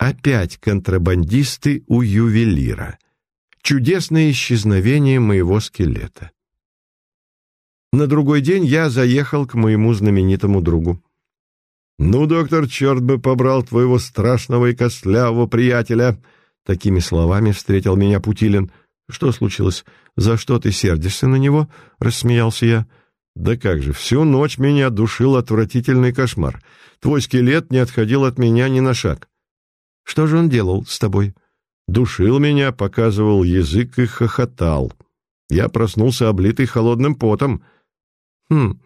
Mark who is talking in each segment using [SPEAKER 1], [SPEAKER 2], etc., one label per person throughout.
[SPEAKER 1] Опять контрабандисты у ювелира. Чудесное исчезновение моего скелета. На другой день я заехал к моему знаменитому другу. «Ну, доктор, черт бы побрал твоего страшного и костлявого приятеля!» Такими словами встретил меня Путилин. «Что случилось? За что ты сердишься на него?» — рассмеялся я. «Да как же, всю ночь меня душил отвратительный кошмар. Твой скелет не отходил от меня ни на шаг». «Что же он делал с тобой?» «Душил меня, показывал язык и хохотал. Я проснулся облитый холодным потом». «Хм,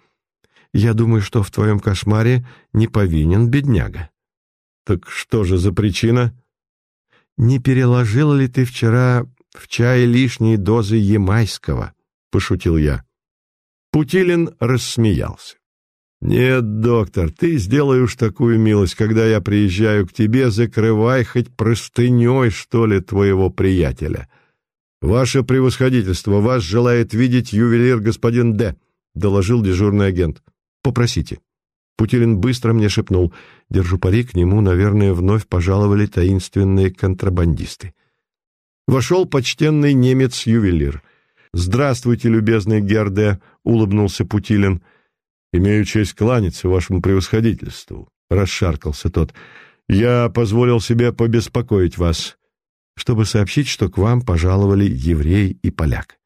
[SPEAKER 1] я думаю, что в твоем кошмаре не повинен бедняга». «Так что же за причина?» «Не переложил ли ты вчера в чай лишние дозы ямайского?» — пошутил я. Путилин рассмеялся. «Нет, доктор, ты сделай уж такую милость, когда я приезжаю к тебе, закрывай хоть простыней, что ли, твоего приятеля. Ваше превосходительство, вас желает видеть ювелир господин Д», — доложил дежурный агент. «Попросите». Путилин быстро мне шепнул. Держу пари, к нему, наверное, вновь пожаловали таинственные контрабандисты. Вошел почтенный немец-ювелир. «Здравствуйте, любезный Герде», — улыбнулся Путилин. «Имею честь кланяться вашему превосходительству», — расшаркался тот. «Я позволил себе побеспокоить вас, чтобы сообщить, что к вам пожаловали еврей и поляк».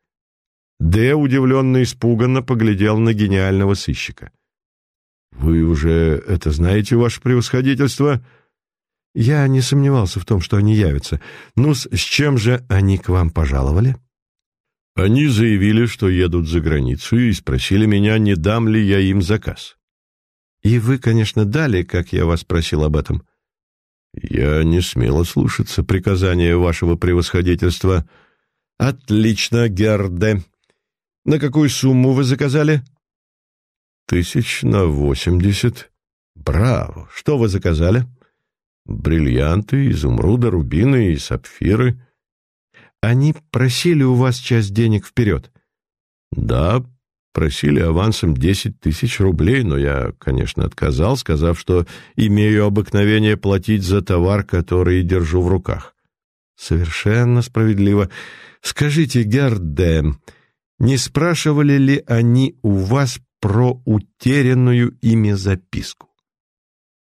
[SPEAKER 1] Д. удивленно и испуганно поглядел на гениального сыщика. «Вы уже это знаете, ваше превосходительство?» «Я не сомневался в том, что они явятся. Ну, с чем же они к вам пожаловали?» «Они заявили, что едут за границу, и спросили меня, не дам ли я им заказ». «И вы, конечно, дали, как я вас просил об этом». «Я не смело слушаться приказания вашего превосходительства». «Отлично, Герде. На какую сумму вы заказали?» «Тысяч на восемьдесят». «Браво! Что вы заказали?» «Бриллианты, изумруды, рубины и сапфиры». «Они просили у вас часть денег вперед?» «Да, просили авансом десять тысяч рублей, но я, конечно, отказал, сказав, что имею обыкновение платить за товар, который держу в руках». «Совершенно справедливо. Скажите, Герде, не спрашивали ли они у вас про утерянную ими записку.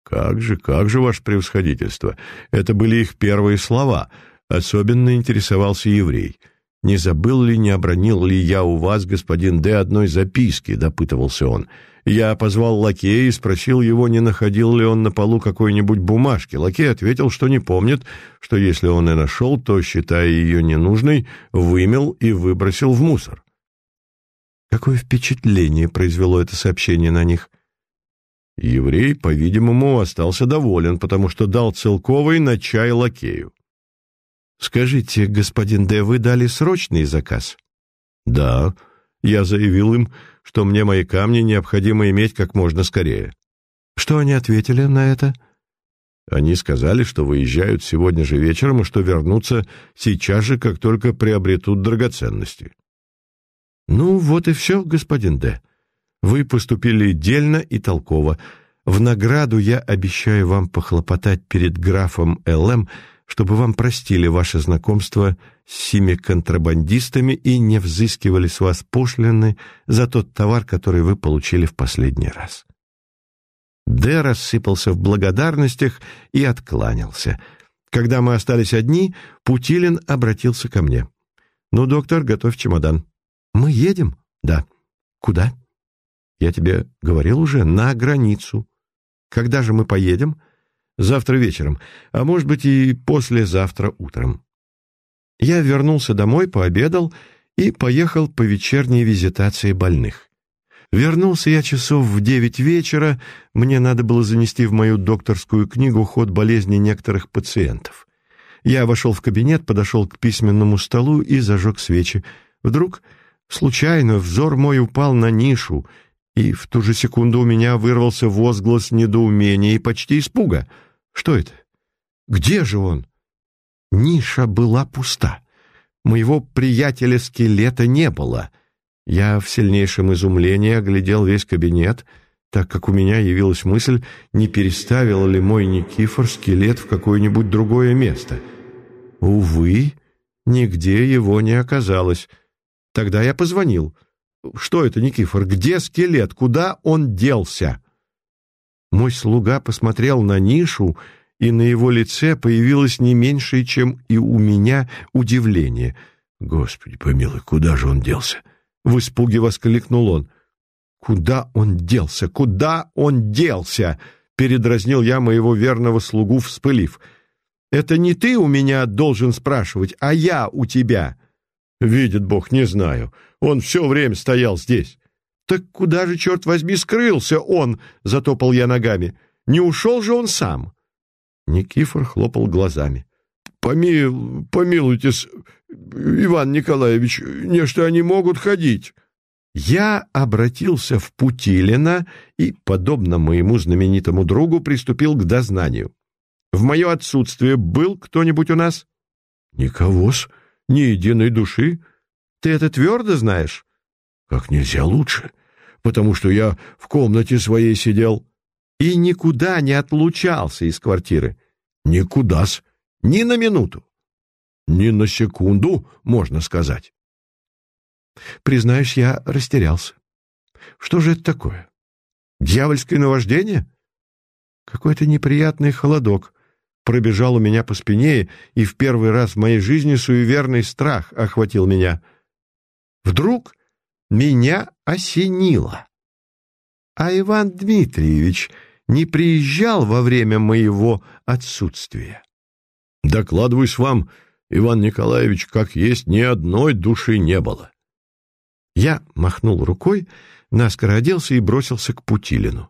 [SPEAKER 1] «Как же, как же, ваше превосходительство! Это были их первые слова. Особенно интересовался еврей. Не забыл ли, не обронил ли я у вас, господин Д, одной записки?» — допытывался он. Я позвал лакея и спросил его, не находил ли он на полу какой-нибудь бумажки. Лакей ответил, что не помнит, что если он и нашел, то, считая ее ненужной, вымел и выбросил в мусор. Какое впечатление произвело это сообщение на них? Еврей, по-видимому, остался доволен, потому что дал целковый на чай лакею. «Скажите, господин Д, вы дали срочный заказ?» «Да. Я заявил им, что мне мои камни необходимо иметь как можно скорее». «Что они ответили на это?» Они сказали, что выезжают сегодня же вечером и что вернутся сейчас же, как только приобретут драгоценности. «Ну, вот и все, господин Д. Вы поступили дельно и толково. В награду я обещаю вам похлопотать перед графом Л.М., чтобы вам простили ваше знакомство с сими контрабандистами и не взыскивали с вас пошлины за тот товар, который вы получили в последний раз». Д рассыпался в благодарностях и откланялся. Когда мы остались одни, Путилин обратился ко мне. «Ну, доктор, готовь чемодан». «Мы едем?» «Да». «Куда?» «Я тебе говорил уже, на границу». «Когда же мы поедем?» «Завтра вечером, а может быть и послезавтра утром». Я вернулся домой, пообедал и поехал по вечерней визитации больных. Вернулся я часов в девять вечера, мне надо было занести в мою докторскую книгу ход болезни некоторых пациентов. Я вошел в кабинет, подошел к письменному столу и зажег свечи. Вдруг Случайно взор мой упал на нишу, и в ту же секунду у меня вырвался возглас недоумения и почти испуга. Что это? Где же он? Ниша была пуста. Моего приятеля-скелета не было. Я в сильнейшем изумлении оглядел весь кабинет. так как у меня явилась мысль, не переставил ли мой Никифор скелет в какое-нибудь другое место. Увы, нигде его не оказалось. Тогда я позвонил. «Что это, Никифор? Где скелет? Куда он делся?» Мой слуга посмотрел на нишу, и на его лице появилось не меньшее, чем и у меня, удивление. «Господи помилуй, куда же он делся?» В испуге воскликнул он. «Куда он делся? Куда он делся?» Передразнил я моего верного слугу, вспылив. «Это не ты у меня должен спрашивать, а я у тебя». «Видит Бог, не знаю. Он все время стоял здесь». «Так куда же, черт возьми, скрылся он?» — затопал я ногами. «Не ушел же он сам?» Никифор хлопал глазами. «Поми... «Помилуйтесь, Иван Николаевич, нечто они могут ходить». Я обратился в Путилина и, подобно моему знаменитому другу, приступил к дознанию. В мое отсутствие был кто-нибудь у нас? Никого-с, ни единой души. Ты это твердо знаешь? Как нельзя лучше, потому что я в комнате своей сидел. И никуда не отлучался из квартиры. Никуда-с, ни на минуту. Ни на секунду, можно сказать. Признаюсь, я растерялся. Что же это такое? Дьявольское наваждение? Какой-то неприятный холодок пробежал у меня по спине, и в первый раз в моей жизни суеверный страх охватил меня. Вдруг меня осенило. А Иван Дмитриевич не приезжал во время моего отсутствия. Докладываюсь вам, Иван Николаевич, как есть, ни одной души не было. Я махнул рукой, наскоро оделся и бросился к Путилину.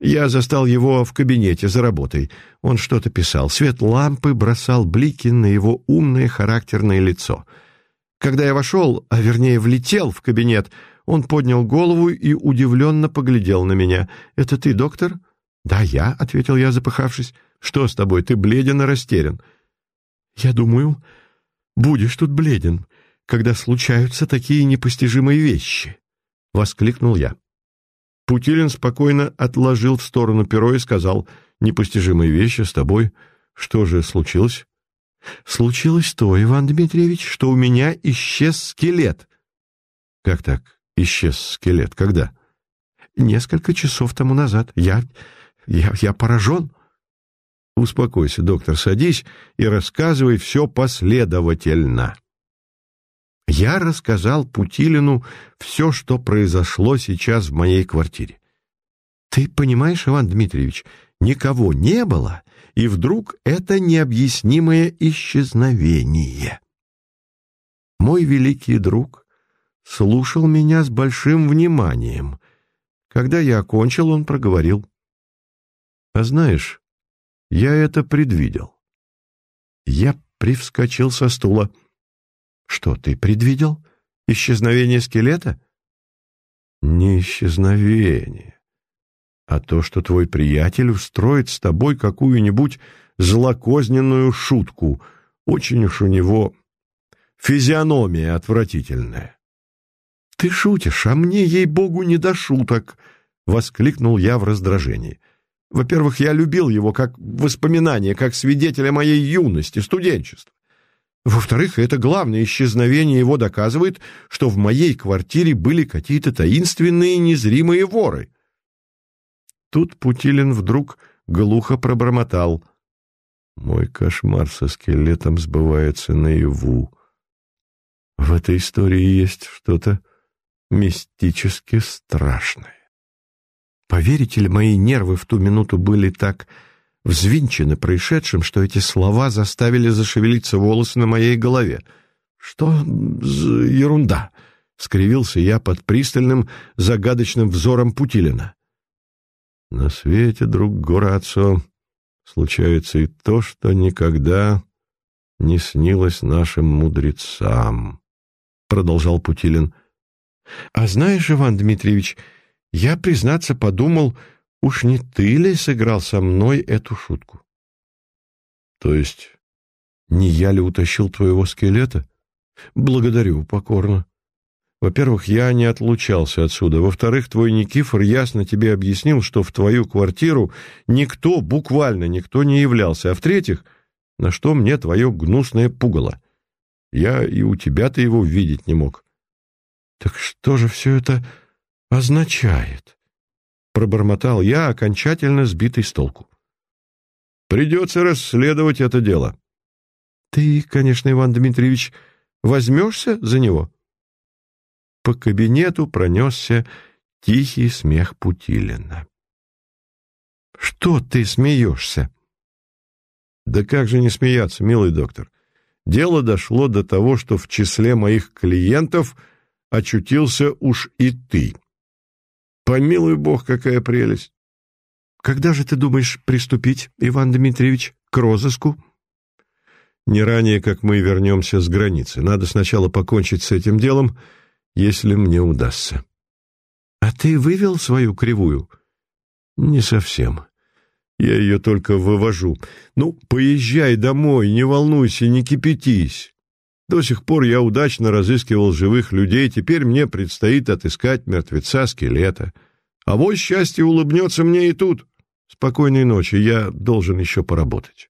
[SPEAKER 1] Я застал его в кабинете за работой. Он что-то писал. Свет лампы бросал блики на его умное характерное лицо. Когда я вошел, а вернее влетел в кабинет, он поднял голову и удивленно поглядел на меня. «Это ты, доктор?» «Да, я», — ответил я, запыхавшись. «Что с тобой? Ты бледен и растерян». «Я думаю, будешь тут бледен когда случаются такие непостижимые вещи!» — воскликнул я. Путилин спокойно отложил в сторону перо и сказал, «Непостижимые вещи с тобой. Что же случилось?» «Случилось то, Иван Дмитриевич, что у меня исчез скелет». «Как так? Исчез скелет? Когда?» «Несколько часов тому назад. Я... я... я поражен». «Успокойся, доктор, садись и рассказывай все последовательно». Я рассказал Путилину все, что произошло сейчас в моей квартире. Ты понимаешь, Иван Дмитриевич, никого не было, и вдруг это необъяснимое исчезновение. Мой великий друг слушал меня с большим вниманием. Когда я окончил, он проговорил. «А знаешь, я это предвидел». Я привскочил со стула. Что ты предвидел? Исчезновение скелета? Не исчезновение, а то, что твой приятель устроит с тобой какую-нибудь злокозненную шутку. Очень уж у него физиономия отвратительная. «Ты шутишь, а мне, ей-богу, не до шуток!» — воскликнул я в раздражении. «Во-первых, я любил его как воспоминание, как свидетеля моей юности, студенчества. Во-вторых, это главное исчезновение его доказывает, что в моей квартире были какие-то таинственные незримые воры. Тут Путилин вдруг глухо пробормотал. «Мой кошмар со скелетом сбывается наяву. В этой истории есть что-то мистически страшное. Поверите ли, мои нервы в ту минуту были так взвинчены происшедшим, что эти слова заставили зашевелиться волосы на моей голове. «Что за ерунда?» — скривился я под пристальным, загадочным взором Путилина. «На свете, друг Горацио, случается и то, что никогда не снилось нашим мудрецам», — продолжал Путилин. «А знаешь, Иван Дмитриевич, я, признаться, подумал, Уж не ты ли сыграл со мной эту шутку? То есть не я ли утащил твоего скелета? Благодарю покорно. Во-первых, я не отлучался отсюда. Во-вторых, твой Никифор ясно тебе объяснил, что в твою квартиру никто, буквально никто не являлся. А в-третьих, на что мне твое гнусное пугало? Я и у тебя-то его видеть не мог. Так что же все это означает? Пробормотал я, окончательно сбитый с толку. Придется расследовать это дело. Ты, конечно, Иван Дмитриевич, возьмешься за него? По кабинету пронесся тихий смех Путилина. «Что ты смеешься?» «Да как же не смеяться, милый доктор? Дело дошло до того, что в числе моих клиентов очутился уж и ты. Помилуй бог, какая прелесть!» «Когда же ты думаешь приступить, Иван Дмитриевич, к розыску?» «Не ранее, как мы вернемся с границы. Надо сначала покончить с этим делом, если мне удастся». «А ты вывел свою кривую?» «Не совсем. Я ее только вывожу. Ну, поезжай домой, не волнуйся, не кипятись. До сих пор я удачно разыскивал живых людей, теперь мне предстоит отыскать мертвеца-скелета. А вот счастье улыбнется мне и тут. Спокойной ночи, я должен еще поработать».